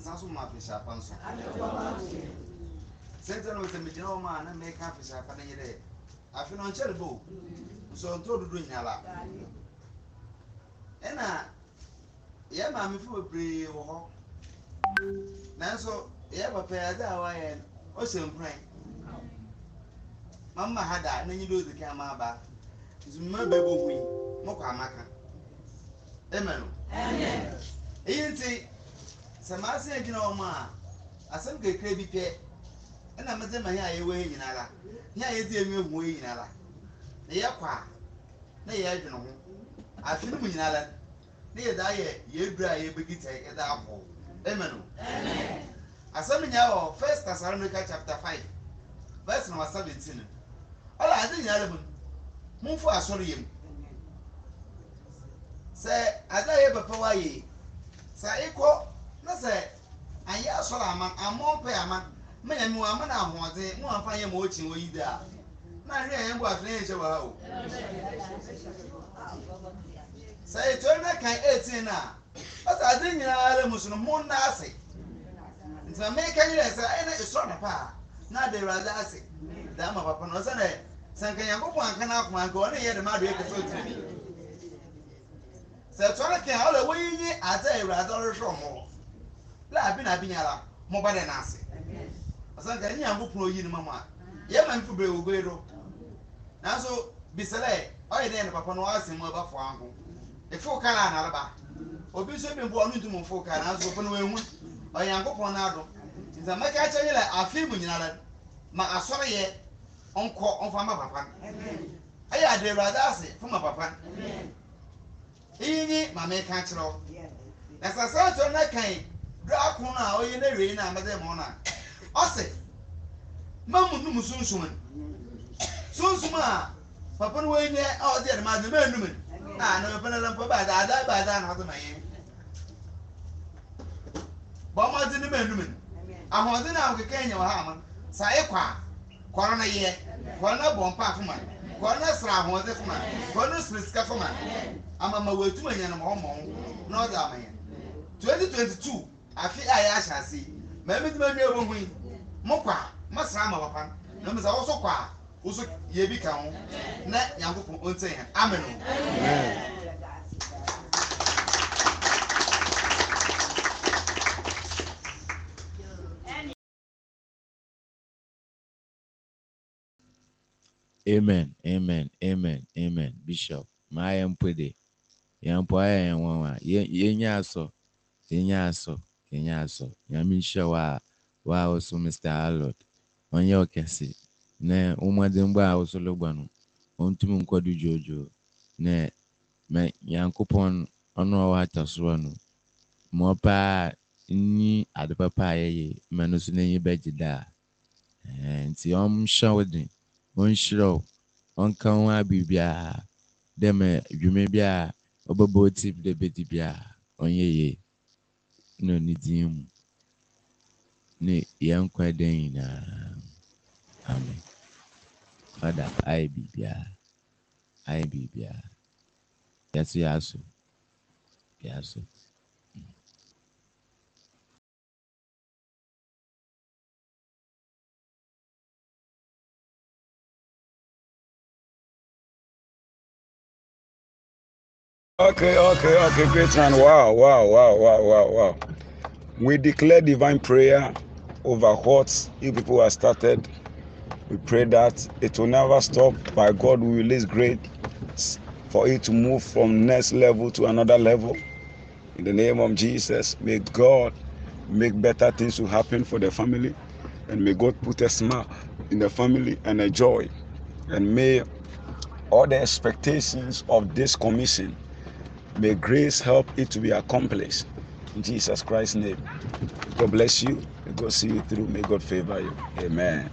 nsa so ma afehyɛ apa nso sɛnti na sɛ megyina hɔ ma na meka afehyɛ apa no nyɛ dɛ afe no ɔnkyɛre bɛ o nsɔntɔ dodo nyala. Ɛna yɛ maamefo bebree wɔ hɔ nanso yɛ papa yi adze a wayɛ no ɔhyɛ nkuran mama ha da n'enyi do odi kan ma aba nzumma bɛbɔ hu yi mɔkɔ amaka. Ɛmɛ no eyi nti sɛ maa sɛ gyina wɔn a asɛm kakra bi pɛ. Ɛna mɛdze ma hɛn a yɛwɔ yɛ nyinara hɛn a yɛdze enyo ehu yɛ nyinara na yɛ kɔ a na yɛ adwene ho. No mu nyinara ne yɛ da ayɛ yɛ dura a yɛbɛgi tɛ yɛda abɔ ɛmɛ no asɛm nyɛ wɔ first Thessalonica chapter five verse number seventeen. Ɔlɔ ade nyinara mu. No momfo asɔre yɛ mu. Sɛ ade a yɛ pɛpɛ wa yɛ sɛ ekɔ na asọrọ ama amụọpe ama menya mi wa mana ahoɔden mu afa yɛ ma okyin wɔ yi da na ahwɛ yɛn bu atena yɛn nhyɛ wɔ ha o sɛ etuori na kan eighteen na ɔsɛ adi nyinaa mu so mu nna ase nti na mmeka yi sɛ ɛyɛ na esoro na paa na ada ewurade ase daa ma papa na ɔsɛ na sɛ nkanya koko anka na akoma nka ɔne yɛ dɛm ado yɛ otu bi sɛ etuori kan ɔlɛ wɔyi nye adi ewurade ɔrehwɛ ɔmo. laabi na abinyala moba n'ase asante ɛnyɛ nyankopɔn oyi ne mamu a yɛ ma nfu bere ogoe do. Nanso bisɛlɛ ɔyɛ e, dɛ ne papa no ɔasɛn mu ɛba fo anko efu kan a n'alaba obi nso ebi mbu ɔno ntum nfu kan nanso ɔfo no ehu. Ɔyɛ nyankopɔn n'ado nsa mmeka akyɛ yɛ lɛ afei mu nyina lɛ ma asɔre yɛ nkɔ nfa ma papa no. Ɛyɛ adeewurade ase fo ma papa no. Eyi nye maame kan kyerɛw na sasa atɔ na kan. akụ na onye na-eri na-amadị ma ọ na ọ sị mamu num sunsum sunsum a papa na nye ọdị adịmadị mee num a na mepenela mpa bada ada bada na ọdị na ihe bụ ọmadị na mee num ahụọdị na ahụkeke enye ha ama sa ịkwa kọrọ na ihe kọrọ na bụ mpa afụma kọrọ na sara ahụọdị fụma kọrọ na siri sika fụma ama ma wee tum na ma ọ mọnwụ na ọdị 2022 afi a yɛ ahyɛ ase mɛmi dima nua ɛwɔ hu yi mo kɔ a mo sra ama papa. Na mo a ɔso yɛ bi ka ho na yankopɔn ɔntɛ yɛn amen. Amen amen amen amen. Bishop maa yɛn mpo de yɛn mpo ayɛ yɛn nwanwa yɛn yɛnyɛ asɔ yɛnyɛ asɔ nyame wa a wa a wɔso mr alod ɔnyɛ ɔkɛse. Na wɔmɔden bɔ a wɔso lɔbɔ no wɔntumi nkɔdo dwoodwoo. Na mɛ nyankopɔn ɔno a ɔwɔ ata soro no ma ɔpaa nyi ade papa a yɛyɛ ma no so n'ani bɛgye daa nti ɔmhyɛ wo den. Ɔnhyerɛ wo. Ɔnka ho a biribiara dɛ ma dwuma bi a ɔbɛbɔ wo ti dɛ bɛdi biara ɔnyɛ yie na ne din mu. Ne yɛn nkwa dan nyinaa. Amen. Fada ayɛ biribiara ayɛ biribiara yɛso yɛaso. Yɛaso. Okay, okay, okay, great man. Wow, wow, wow, wow, wow, wow. We declare divine prayer over what you people have started. We pray that it will never stop. By God, we release grace for it to move from next level to another level. In the name of Jesus, may God make better things to happen for the family, and may God put a smile in the family and a joy, and may all the expectations of this commission May grace help it to be accomplished. In Jesus Christ's name. God bless you. May God see you through. May God favor you. Amen.